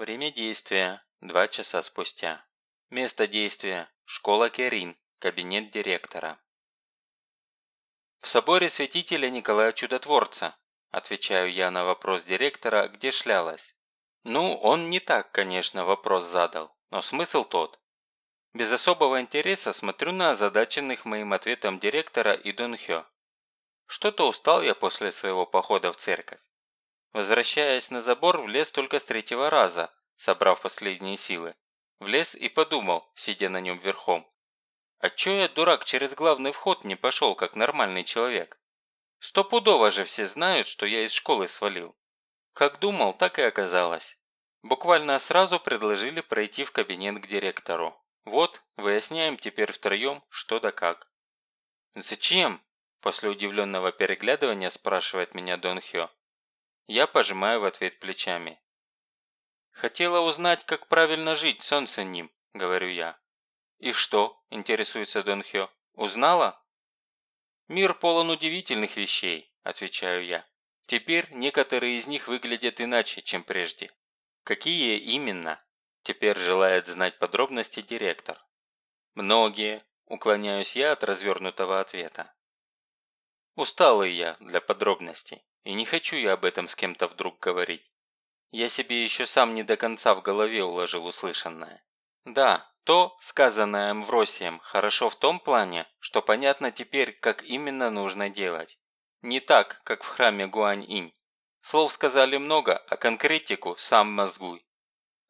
Время действия – два часа спустя. Место действия – школа Керин, кабинет директора. В соборе святителя Николая Чудотворца, отвечаю я на вопрос директора, где шлялась. Ну, он не так, конечно, вопрос задал, но смысл тот. Без особого интереса смотрю на озадаченных моим ответом директора и Дон Хё. Что-то устал я после своего похода в церковь. Возвращаясь на забор, влез только с третьего раза, собрав последние силы. Влез и подумал, сидя на нем верхом. А чё я, дурак, через главный вход не пошел, как нормальный человек? Стопудово же все знают, что я из школы свалил. Как думал, так и оказалось. Буквально сразу предложили пройти в кабинет к директору. Вот, выясняем теперь втроем, что да как. «Зачем?» – после удивленного переглядывания спрашивает меня Дон Хё. Я пожимаю в ответ плечами. «Хотела узнать, как правильно жить, солнце ним», – говорю я. «И что?» – интересуется Дон Хё. «Узнала?» «Мир полон удивительных вещей», – отвечаю я. «Теперь некоторые из них выглядят иначе, чем прежде». «Какие именно?» Теперь желает знать подробности директор. Многие, уклоняюсь я от развернутого ответа. Усталый я для подробностей, и не хочу я об этом с кем-то вдруг говорить. Я себе еще сам не до конца в голове уложил услышанное. Да, то, сказанное Амвросием, хорошо в том плане, что понятно теперь, как именно нужно делать. Не так, как в храме Гуань-Инь. Слов сказали много, а конкретику сам мозгуй.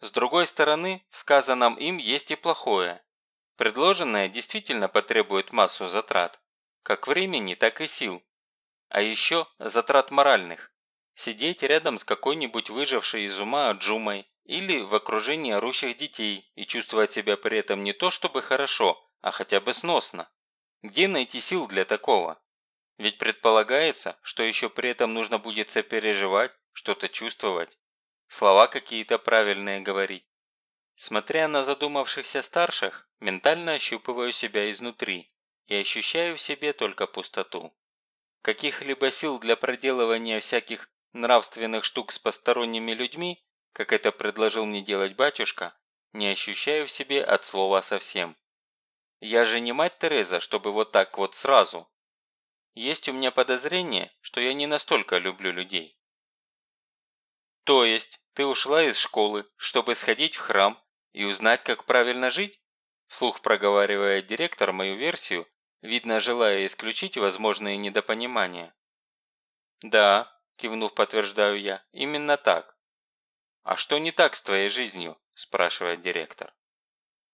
С другой стороны, в сказанном им есть и плохое. Предложенное действительно потребует массу затрат, как времени, так и сил. А еще затрат моральных. Сидеть рядом с какой-нибудь выжившей из ума Джумой или в окружении орущих детей и чувствовать себя при этом не то чтобы хорошо, а хотя бы сносно. Где найти сил для такого? Ведь предполагается, что еще при этом нужно будет сопереживать, что-то чувствовать слова какие-то правильные говорить. Смотря на задумавшихся старших, ментально ощупываю себя изнутри и ощущаю в себе только пустоту. Каких-либо сил для проделывания всяких нравственных штук с посторонними людьми, как это предложил мне делать батюшка, не ощущаю в себе от слова совсем. Я же не мать Тереза, чтобы вот так вот сразу. Есть у меня подозрение, что я не настолько люблю людей. То есть, ты ушла из школы, чтобы сходить в храм и узнать, как правильно жить? Вслух проговаривая директор мою версию, видно, желая исключить возможные недопонимания. «Да», – кивнув, подтверждаю я, – «именно так». «А что не так с твоей жизнью?» – спрашивает директор.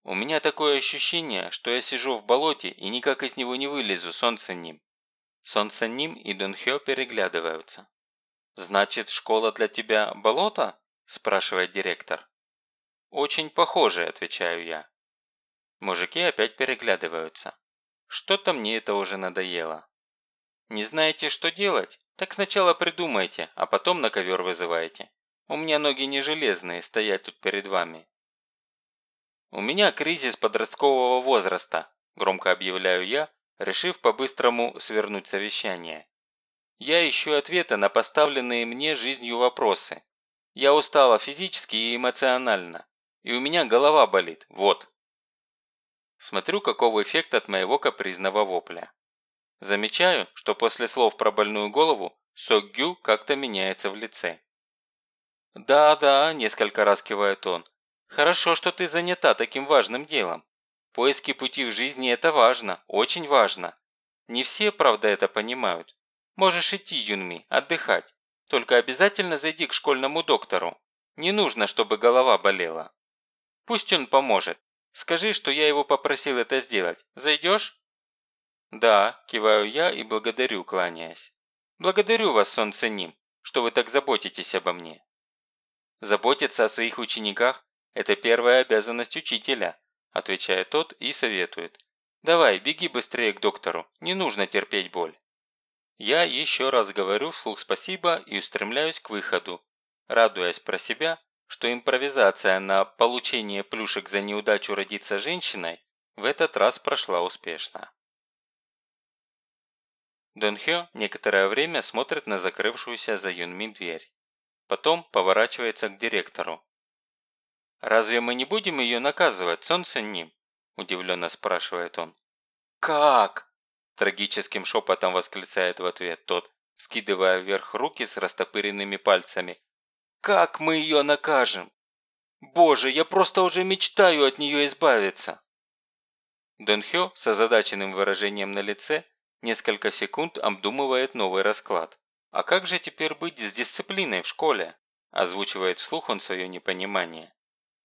«У меня такое ощущение, что я сижу в болоте и никак из него не вылезу, солнце ним». Солнце ним и Дунхё переглядываются. «Значит, школа для тебя болото?» – спрашивает директор. «Очень похоже», – отвечаю я. Мужики опять переглядываются. Что-то мне это уже надоело. Не знаете, что делать? Так сначала придумайте, а потом на ковер вызывайте. У меня ноги не железные, стоять тут перед вами. У меня кризис подросткового возраста, громко объявляю я, решив по-быстрому свернуть совещание. Я ищу ответы на поставленные мне жизнью вопросы. Я устала физически и эмоционально. И у меня голова болит, вот. Смотрю, каков эффект от моего капризного вопля. Замечаю, что после слов про больную голову Соггю как-то меняется в лице. «Да-да», – несколько раз кивает он. «Хорошо, что ты занята таким важным делом. Поиски пути в жизни – это важно, очень важно. Не все, правда, это понимают. Можешь идти, Юнми, отдыхать. Только обязательно зайди к школьному доктору. Не нужно, чтобы голова болела. Пусть он поможет. Скажи, что я его попросил это сделать. Зайдешь?» «Да», – киваю я и благодарю, кланяясь. «Благодарю вас, солнце ним, что вы так заботитесь обо мне». «Заботиться о своих учениках – это первая обязанность учителя», – отвечает тот и советует. «Давай, беги быстрее к доктору, не нужно терпеть боль». Я еще раз говорю вслух спасибо и устремляюсь к выходу, радуясь про себя, что импровизация на получение плюшек за неудачу родиться женщиной в этот раз прошла успешно. Дон Хё некоторое время смотрит на закрывшуюся за Юнми дверь. Потом поворачивается к директору. «Разве мы не будем ее наказывать, солнце ним?» – удивленно спрашивает он. «Как?» – трагическим шепотом восклицает в ответ тот, скидывая вверх руки с растопыренными пальцами. «Как мы ее накажем? Боже, я просто уже мечтаю от нее избавиться!» Дон Хё с озадаченным выражением на лице несколько секунд обдумывает новый расклад. «А как же теперь быть с дисциплиной в школе?» Озвучивает вслух он свое непонимание.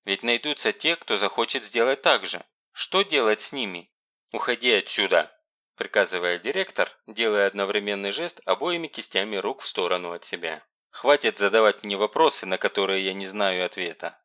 «Ведь найдутся те, кто захочет сделать так же. Что делать с ними?» «Уходи отсюда!» приказывает директор, делая одновременный жест обоими кистями рук в сторону от себя. «Хватит задавать мне вопросы, на которые я не знаю ответа.